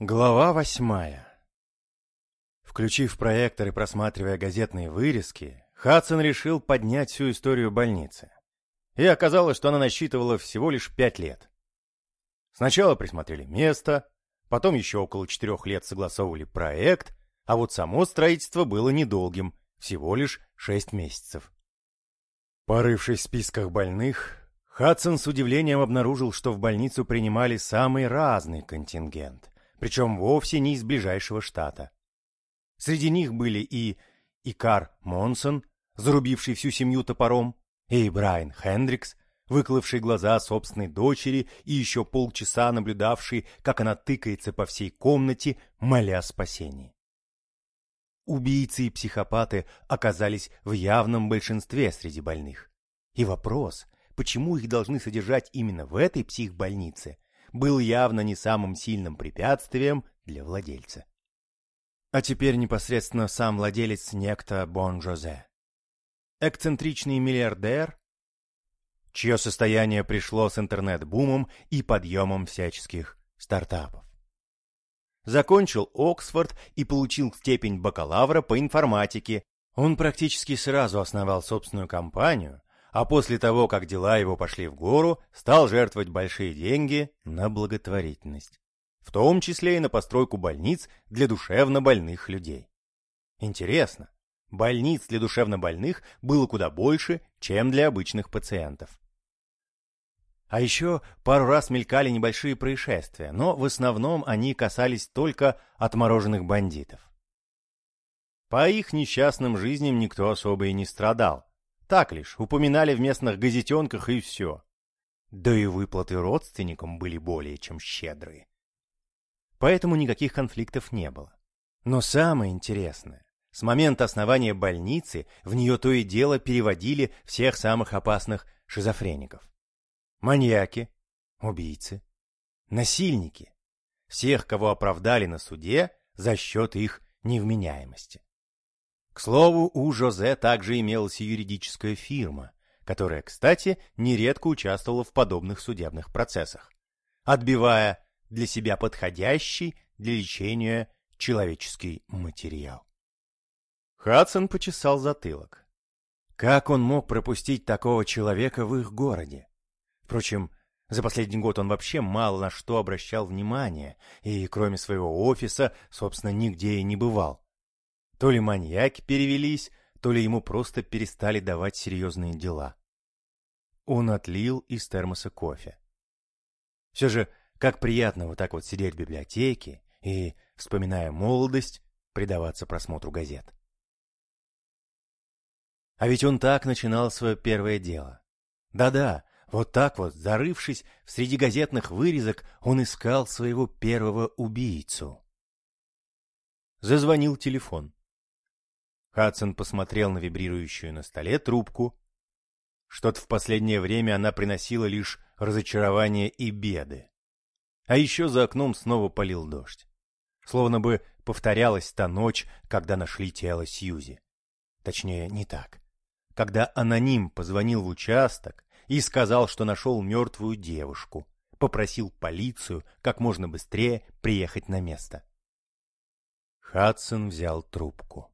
Глава восьмая Включив проектор и просматривая газетные вырезки, Хадсон решил поднять всю историю больницы. И оказалось, что она насчитывала всего лишь пять лет. Сначала присмотрели место, потом еще около четырех лет согласовывали проект, а вот само строительство было недолгим, всего лишь шесть месяцев. Порывшись в списках больных, Хадсон с удивлением обнаружил, что в больницу принимали самый разный контингент причем вовсе не из ближайшего штата. Среди них были и Икар Монсон, зарубивший всю семью топором, и Брайан Хендрикс, выколывший глаза собственной дочери и еще полчаса наблюдавший, как она тыкается по всей комнате, моля о спасении. Убийцы и психопаты оказались в явном большинстве среди больных. И вопрос, почему их должны содержать именно в этой психбольнице, был явно не самым сильным препятствием для владельца. А теперь непосредственно сам владелец некто Бон Жозе. Эксцентричный миллиардер, чье состояние пришло с интернет-бумом и подъемом всяческих стартапов. Закончил Оксфорд и получил степень бакалавра по информатике. Он практически сразу основал собственную компанию, а после того, как дела его пошли в гору, стал жертвовать большие деньги на благотворительность, в том числе и на постройку больниц для душевнобольных людей. Интересно, больниц для душевнобольных было куда больше, чем для обычных пациентов. А еще пару раз мелькали небольшие происшествия, но в основном они касались только отмороженных бандитов. По их несчастным жизням никто особо и не страдал, так лишь, упоминали в местных газетенках и все. Да и выплаты родственникам были более чем щедрые. Поэтому никаких конфликтов не было. Но самое интересное, с момента основания больницы в нее то и дело переводили всех самых опасных шизофреников. Маньяки, убийцы, насильники. Всех, кого оправдали на суде за счет их невменяемости. К слову, у Жозе также имелась юридическая фирма, которая, кстати, нередко участвовала в подобных судебных процессах, отбивая для себя подходящий для лечения человеческий материал. Хадсон почесал затылок. Как он мог пропустить такого человека в их городе? Впрочем, за последний год он вообще мало на что обращал внимание и, кроме своего офиса, собственно, нигде и не бывал. То ли маньяки перевелись, то ли ему просто перестали давать серьезные дела. Он отлил из термоса кофе. Все же, как приятно вот так вот сидеть в библиотеке и, вспоминая молодость, предаваться просмотру газет. А ведь он так начинал свое первое дело. Да-да, вот так вот, зарывшись в среди газетных вырезок, он искал своего первого убийцу. Зазвонил телефон. Хадсон посмотрел на вибрирующую на столе трубку. Что-то в последнее время она приносила лишь разочарование и беды. А еще за окном снова полил дождь. Словно бы повторялась та ночь, когда нашли тело Сьюзи. Точнее, не так. Когда аноним позвонил в участок и сказал, что нашел мертвую девушку, попросил полицию как можно быстрее приехать на место. Хадсон взял трубку.